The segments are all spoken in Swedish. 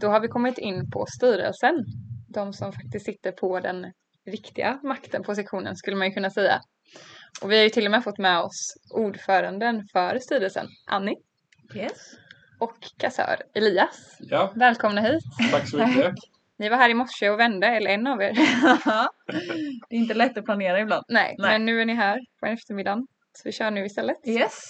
då har vi kommit in på styrelsen. De som faktiskt sitter på den riktiga makten på sektionen skulle man ju kunna säga. Och vi har ju till och med fått med oss ordföranden för styrelsen, Annie. Yes. Och kassör Elias. Ja, Välkomna hit. tack så mycket. Ni var här i morse och vände, eller en av er. det är inte lätt att planera ibland. Nej, Nej. men nu är ni här på eftermiddagen. Så vi kör nu istället. Yes.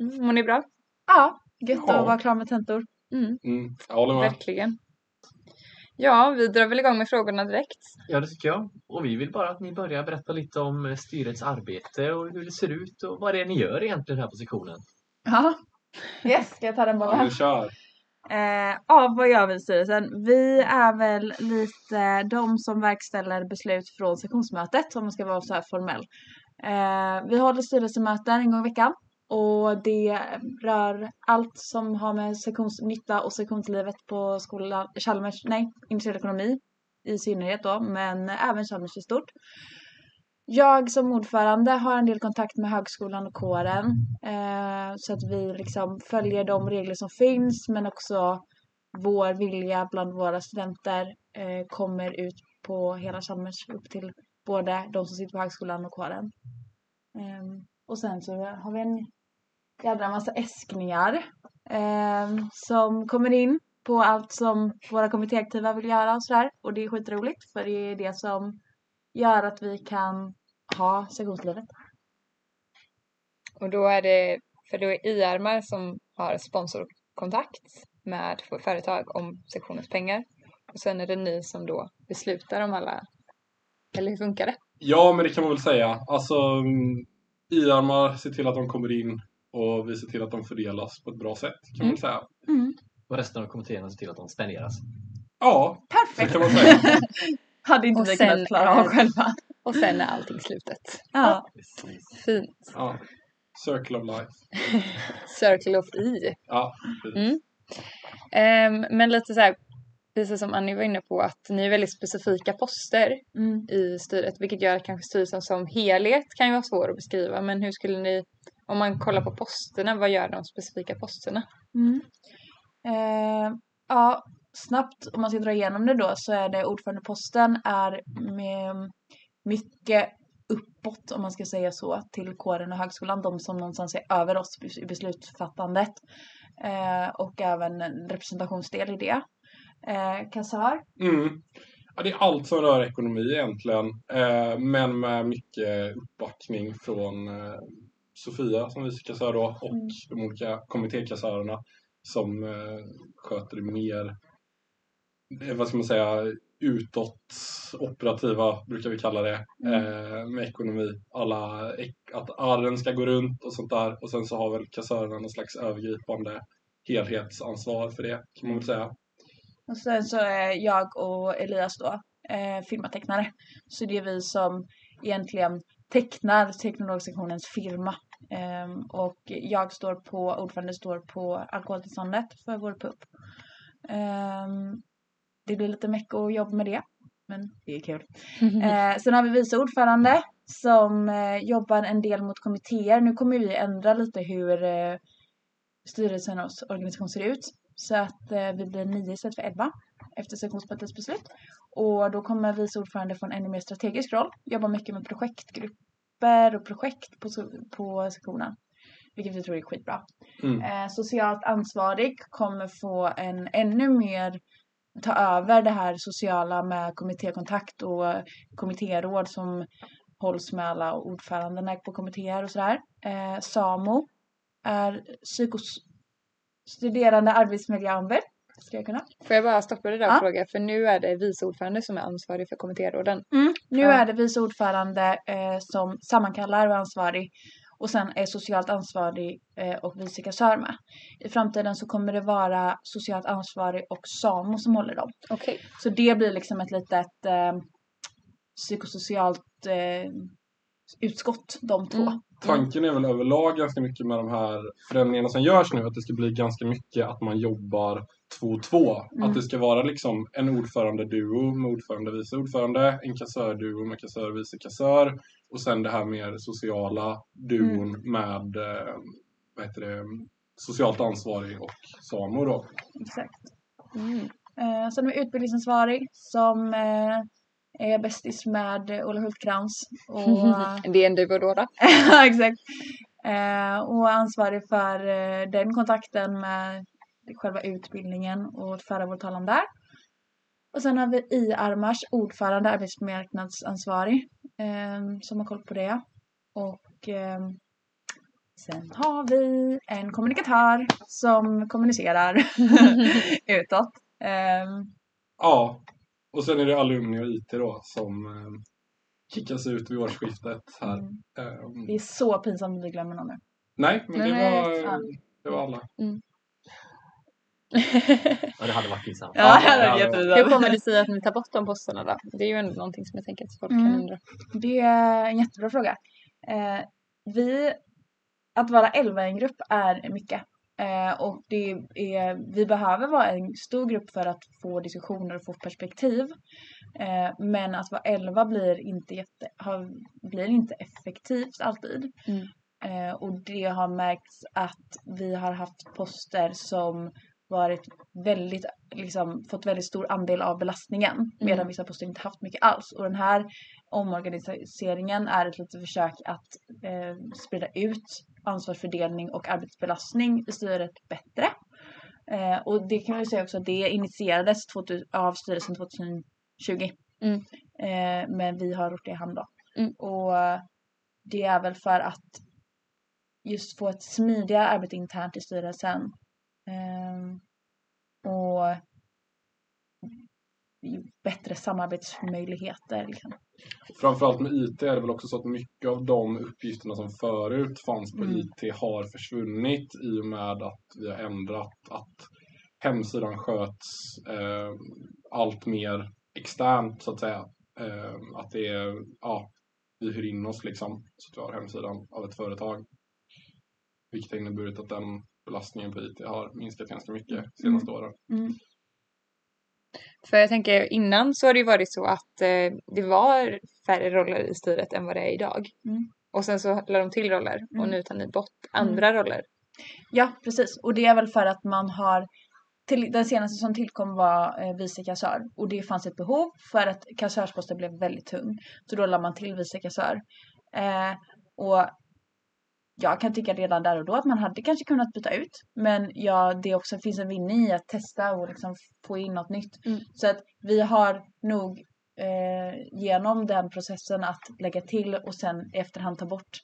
Mm, mår ni bra? Ja, gött Ja. att vara klar med tentor. Mm, Mm, jag håller med. verkligen. Ja, vi drar väl igång med frågorna direkt. Ja, det tycker jag. Och vi vill bara att ni börjar berätta lite om eh, styrets arbete och hur det ser ut och vad det är ni gör egentligen här på sektionen. Ja. Yes, ska jag ta den Ja, bollen? du kör. Eh, ja, vad gör vi i styrelsen? Vi är väl lite de som verkställer beslut från sektionsmötet om man ska vara så här formell. Eh, vi håller styrelsemöten en gång i veckan och det rör allt som har med sektionsnytta och sektionslivet på skolan, Chalmers, nej, industriell ekonomi i synnerhet då, men även Chalmers i stort. Jag som ordförande har en del kontakt med högskolan och kåren eh, så att vi liksom följer de regler som finns men också vår vilja bland våra studenter eh, kommer ut på hela Chalmers upp till både de som sitter på högskolan och kåren. Eh, och sen så har vi en jädra massa äskningar ehm, som kommer in på allt som våra kommittéaktiva vill göra och sådär. Och det är skitroligt för det är det som gör att vi kan ha sektionslivet. Och då är det, för då är IRMar som har sponsorkontakt med företag om sektionens pengar. Och sen är det ni som då beslutar om alla, eller hur funkar det? Ja, men det kan man väl säga. Alltså, mm, IRMar ser till att de kommer in och vi ser till att de fördelas på ett bra sätt, kan man väl säga. Och resten av kommittéerna ser till att de spenderas. Ja, Perfekt! kan man säga. Hade inte Och vi kunnat klara av själva. Och sen är allting slutet. Ja. Fint. Ja. Circle of life. Circle of E. Ja, precis. Mm. Ehm, men lite så här, precis som Annie var inne på, att ni är väldigt specifika poster Mm. i styret, vilket gör att kanske styrelsen som helhet kan ju vara svår att beskriva. Men hur skulle ni, om man kollar på posterna, vad gör de specifika posterna? Mm. Eh, ja, snabbt om man ska dra igenom det då så är det ordförandeposten är med mycket uppåt om man ska säga så till kåren och högskolan, de som någonstans är över oss i beslutsfattandet eh, och även en representationsdel i det. Eh, kassör. Mm. Ja, det är allt som rör ekonomi egentligen, eh, men med mycket uppbackning från eh, Sofia som vice kassör då och Mm. de olika kommittékassörerna som eh, sköter det mer, eh, vad ska man säga, utåt operativa brukar vi kalla det, eh, med ekonomi. Alla, ek- att arren ska gå runt och sånt där och sen så har väl kassörerna någon slags övergripande helhetsansvar för det kan man väl säga. Och sen så är jag och Elias då eh, firmatecknare. Så det är vi som egentligen tecknar teknologsektionens firma. Ehm, och jag står på, ordförande står på alkoholtillståndet för vår pub. Ehm, det blir lite mycket att jobba med det. Men det är kul. Eh, sen har vi vice ordförande som eh, jobbar en del mot kommittéer. Nu kommer vi ändra lite hur eh, styrelsens organisation ser ut. Så att vi blir nio istället för elva efter sektionsmötets beslut. Och då kommer vice ordförande få en ännu mer strategisk roll. Jobba mycket med projektgrupper och projekt på, på sektionen. Vilket vi tror är skitbra. Mm. Eh, socialt ansvarig kommer få en ännu mer ta över det här sociala med kommittékontakt och kommittéråd som hålls med alla ordförandena på kommittéer och sådär. Eh, SAMO är psykostuderande arbetsmiljöombud. Ska jag kunna? Får jag bara stoppa det där och Ja. fråga, för nu är det vice ordförande som är ansvarig för kommittéråden. Nu Ja. är det vice ordförande eh, som sammankallar och är ansvarig och sen är socialt ansvarig eh, och vice kassör med. I framtiden så kommer det vara socialt ansvarig och SAMO som håller dem. Okej. Så det blir liksom ett litet eh, psykosocialt eh, utskott, de två. Mm. Tanken är väl överlag ganska mycket med de här förändringarna som görs nu att det ska bli ganska mycket att man jobbar två och två. Mm. Att det ska vara liksom en ordförande-duo med ordförande och vice ordförande, en kassör-duo med kassör och vice kassör och sen det här mer sociala duon Mm. med eh, vad heter det, socialt ansvarig och SAMO då. Exakt. Mm. Eh, sen har vi utbildningsansvarig som eh, är bästis med Ola Hultkrantz. Och, Det är en du och då. då. Ja, exakt. Eh, och ansvarig för eh, den kontakten med själva utbildningen och föra vår talan där. Och sen har vi I-Armars ordförande, arbetsmarknadsansvarig, eh, som har koll på det. Och eh, sen har vi en kommunikatör som kommunicerar utåt. Eh, Ja, och sen är det alumni och IT då som eh, kickas ut vid årsskiftet här. mm. Eh, det är så pinsamt om vi glömmer någon nu. nej, men det Nej, var, det var alla. Ja, det hade varit pinsamt. Ja, det hade varit. Hur kommer det sig att ni tar bort de posterna då? Det är ju ändå någonting som jag tänker att folk Mm. kan undra. Det är en jättebra fråga. Eh, vi, att vara 11 i en grupp är mycket. Eh, och det är, vi behöver vara en stor grupp för att få diskussioner och få perspektiv. Eh, men att vara 11 blir inte, jätte, har, blir inte effektivt alltid. Mm. Eh, och det har märkts att vi har haft poster som varit väldigt, liksom, fått väldigt stor andel av belastningen medan Mm. vissa poster inte haft mycket alls. Och den här omorganiseringen är ett litet försök att eh, sprida ut ansvarsfördelning och arbetsbelastning i styret bättre. Eh, och det kan vi säga också att det initierades 2000, av styrelsen 2020. Mm. Eh, men vi har gjort det i hand då. Mm. Och eh, det är väl för att just få ett smidigare arbete internt i styrelsen. Ehm, och bättre samarbetsmöjligheter. Liksom. Framförallt med IT är det väl också så att mycket av de uppgifterna som förut fanns på Mm. IT har försvunnit i och med att vi har ändrat att hemsidan sköts eh, allt mer externt så att säga. Eh, att det är, ja, vi hyr in oss liksom så att vi har hemsidan av ett företag. Vilket har inneburit att den belastningen på IT har minskat ganska mycket de senaste åren. Mm. För jag tänker innan så har det ju varit så att eh, det var färre roller i styret än vad det är idag. Mm. Och sen så lade de till roller och Mm. nu tar ni bort andra roller. Ja, precis. Och det är väl för att man har till, den senaste som tillkom var eh, vice kassör och det fanns ett behov för att kassörsposten blev väldigt tung. Så då lade man till vice kassör. Eh, och jag kan tycka redan där och då att man hade kanske kunnat byta ut. Men ja, det också finns en vinning i att testa och liksom få in något nytt. Mm. Så att vi har nog eh, genom den processen att lägga till och sen i efterhand ta bort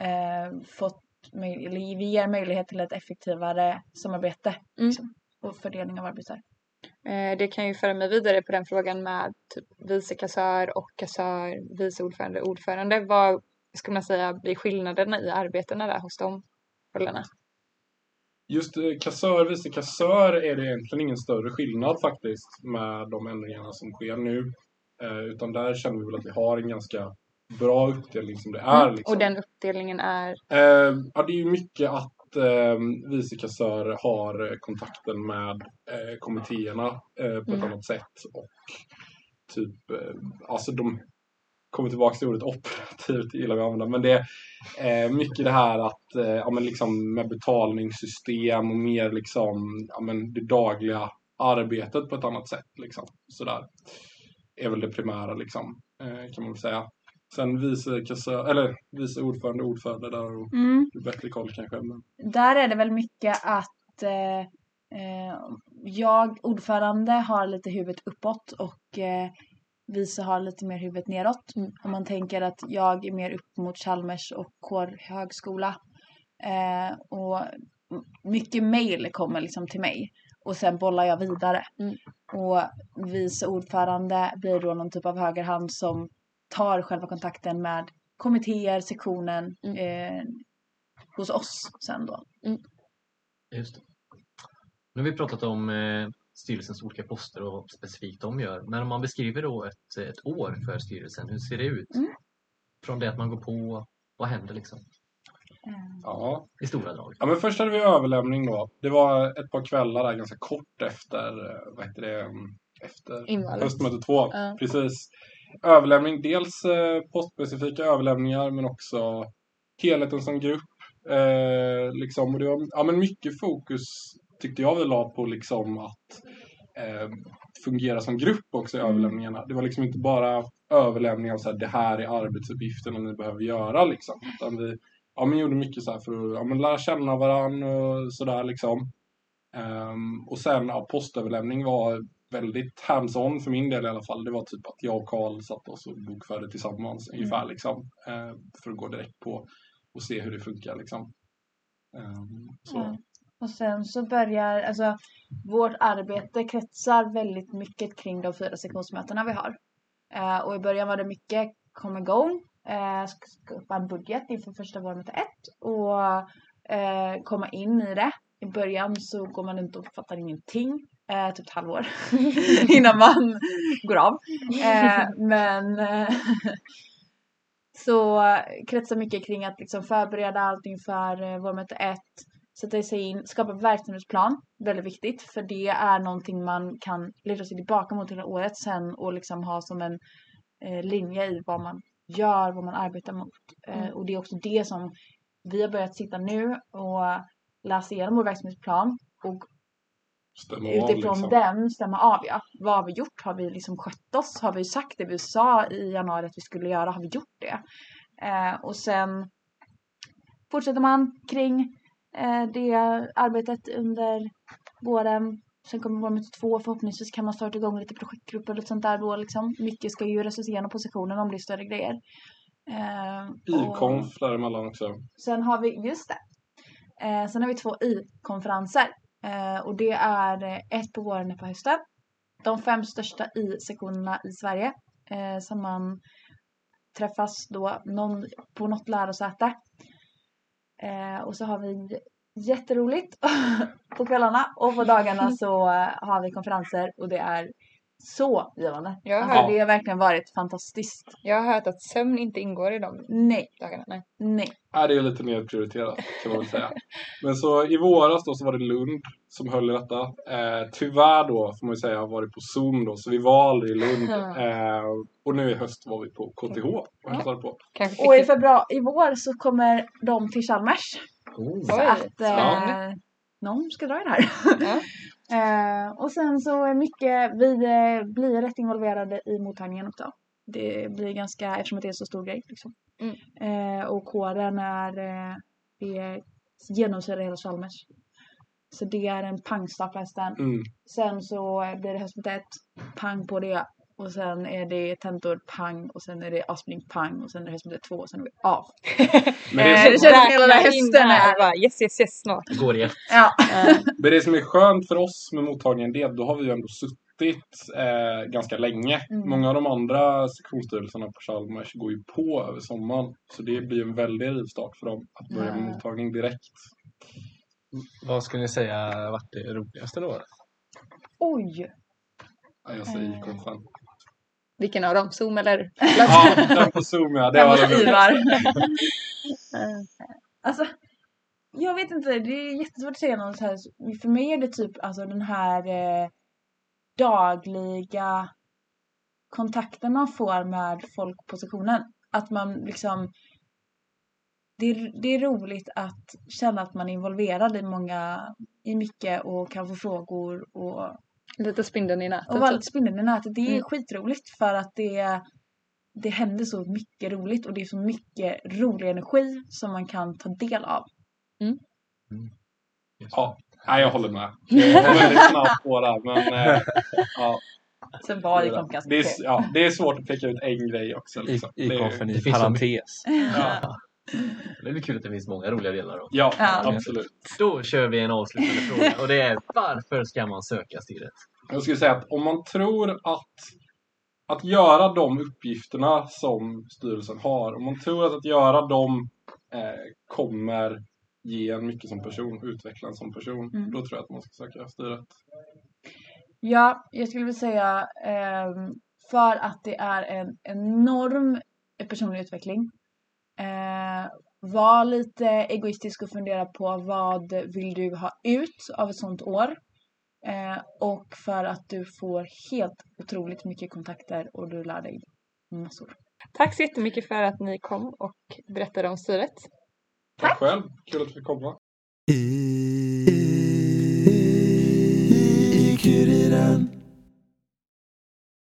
eh, fått vi ger möjlighet till ett effektivare samarbete Mm. liksom, och fördelning av arbete. Eh, det kan ju föra mig vidare på den frågan med typ vice kassör och kassör, vice ordförande, ordförande. Vad skulle man säga blir skillnaderna i arbetena där hos de rollerna? Just eh, kassör, vice kassör är det egentligen ingen större skillnad faktiskt med de ändringarna som sker nu. Eh, utan där känner vi väl att vi har en ganska bra uppdelning som det är. Liksom. Och den uppdelningen är Eh, ja, det är ju mycket att eh, vice kassör har kontakten med eh, kommittéerna eh, på ett Mm. annat sätt. Och typ, eh, alltså de kommer tillbaka till ordet operativt, gillar vi att använda. Men det är eh, mycket det här att, eh, ja men liksom med betalningssystem och mer liksom, ja men det dagliga arbetet på ett annat sätt liksom. Sådär. Är väl det primära liksom, eh, kan man väl säga. Sen vice kassör, eller vice ordförande, ordförande där och Mm. bättre koll kanske. Men, Där är det väl mycket att eh, eh, jag, ordförande, har lite huvudet uppåt och vice har lite mer huvudet neråt. Mm. Om man tänker att jag är mer upp mot Chalmers och kårhögskola. Eh, och mycket mail kommer liksom till mig och sen bollar jag vidare. Mm. Och vice ordförande blir då någon typ av högerhand som tar själva kontakten med kommittéer, sektionen Mm. eh, hos oss sen då. Just det. Nu har vi pratat om eh, styrelsens olika poster och vad specifikt de gör. Men om man beskriver då ett, ett år för styrelsen, hur ser det ut? Mm. Från det att man går på, vad händer liksom? ja. I stora drag. ja, men först hade vi överlämning då. Det var ett par kvällar där ganska kort efter, eh, vad heter det, mm, efter invalet. höstmöte två. Ja. Precis. Överlämning, dels eh, postspecifika överlämningar men också helheten som grupp. Eh, liksom, och det var ja, men mycket fokus tyckte jag vi la på liksom att eh, fungera som grupp också i Mm. överlämningarna. Det var liksom inte bara överlämning av så här, det här är arbetsuppgifterna ni behöver göra liksom. Utan vi ja, men gjorde mycket så här för att ja, men lära känna varandra och sådär liksom. Ehm, och sen ja, postöverlämning var väldigt hands-on för min del i alla fall. Det var typ att jag och Karl satt oss och bokförde tillsammans ungefär liksom. eh, för att gå direkt på och se hur det funkar liksom. Ehm, så. Ja. Och sen så börjar, alltså vårt arbete kretsar väldigt mycket kring de fyra sektionsmötena vi har. Eh, och i början var det mycket kom igång, eh, skapa en budget inför första vårmöte ett och eh, komma in i det. I början så går man runt och fattar ingenting, eh, typ ett halvår innan man går av. Eh, men eh, så kretsar mycket kring att liksom förbereda allting för eh, vårmöte ett sätta sig in, skapa verksamhetsplan, väldigt viktigt för det är någonting man kan leda sig tillbaka mot hela året sen och liksom ha som en eh, linje i vad man gör, vad man arbetar mot. Eh, Mm. och det är också det som vi har börjat sitta nu och läsa igenom vår verksamhetsplan och Stämma av, utifrån liksom. den stämma av ja. Vad har vi gjort? Har vi liksom skött oss? Har vi sagt det vi sa i januari att vi skulle göra? Har vi gjort det? Eh, och sen fortsätter man kring eh, det arbetet under våren. Sen kommer vår möte två. Förhoppningsvis kan man starta igång lite projektgrupper och lite sånt där då liksom. Mycket ska ju resultera genom positionen om det är större grejer. Eh, och- däremellan också. Sen har vi, just det. Eh, sen har vi två i-konferenser. Eh, och det är eh, ett på våren och på hösten. De fem största i-sektionerna i Sverige. Eh, som man träffas då någon, på något lärosäte. Eh, och så har vi jätteroligt på kvällarna och på dagarna så eh, har vi konferenser och det är så givande. Jag har, Alltså, det har verkligen varit fantastiskt. jag har hört att sömn inte ingår i de Nej, dagarna. Nej. nej. Nej, det är lite nedprioriterat kan man väl säga. Men så i våras då så var det Lund som höll i detta. Eh, tyvärr då får man ju säga har varit på Zoom då så vi var aldrig i Lund. Eh, och nu i höst var vi på KTH och hälsade på. Och i februari, i vår så kommer de till Chalmers. Oh. Så Oj, att eh, någon ska dra i det här. Ja. Eh, och sen så är mycket, vi eh, blir rätt involverade i mottagningen också. Det blir ganska, eftersom det är en så stor grej. Liksom. Mm. Eh, och kåren är, eh, det genomsyrar hela Chalmers. Så det är en pangstart på hästen. Mm. Sen så blir det höstmöte ett, pang på det. Och sen är det tentor, pang. Och sen är det avspring, pang. Och sen är det höstmöte två och sen är vi av. Men det, Eh, det så, känns som hela den här hösten är... bara, yes, yes, yes, snart. Går i ett. Ja. men det som är skönt för oss med mottagningen det är att då har vi ju ändå suttit eh, ganska länge. Mm. Många av de andra sektionsstyrelserna på Chalmers går ju på över sommaren. Så det blir en väldig rivstart för dem att börja med mottagning direkt. Vad skulle ni säga varit det roligaste då? Oj! Ja, jag säger konfen. Vilken av dem? Zoom eller? Ja, den på Zoom ja. Det var det. Ivar. alltså, jag vet inte. Det är jättesvårt att säga något här. För mig är det typ alltså den här eh, dagliga kontakten man får med folk på sektionen. Att man liksom det är, det är roligt att känna att man är involverad i många, i mycket och kan få frågor och Lite spindeln i nätet. och vara typ. lite spindeln i nätet. Det är Mm. skitroligt för att det, det händer så mycket roligt och det är så mycket rolig energi som man kan ta del av. Ja, nej, jag håller med. Jag var väldigt snabb på det, men eh, ja, Sen var kom ganska det, är, ja, det är svårt att peka ut en grej också. I, Liksom. i Det är- konfen det i parentes. ja, Det är kul att det finns många roliga delar då. ja, Ja. absolut. Då kör vi en avslutande fråga och det är varför ska man söka styret? Jag skulle säga att om man tror att att göra de uppgifterna som styrelsen har, om man tror att att göra dem eh, kommer ge en mycket som person, utveckla en som person, Mm. då tror jag att man ska söka styret. Ja, jag skulle vilja säga ehm, för att det är en enorm personlig utveckling. Eh, var lite egoistisk och fundera på vad vill du ha ut av ett sånt år. Eh, och för att du får helt otroligt mycket kontakter och du lär dig massor. Tack så jättemycket för att ni kom och berättade om styret. Tack själv, kul att du fick komma. I tycker i den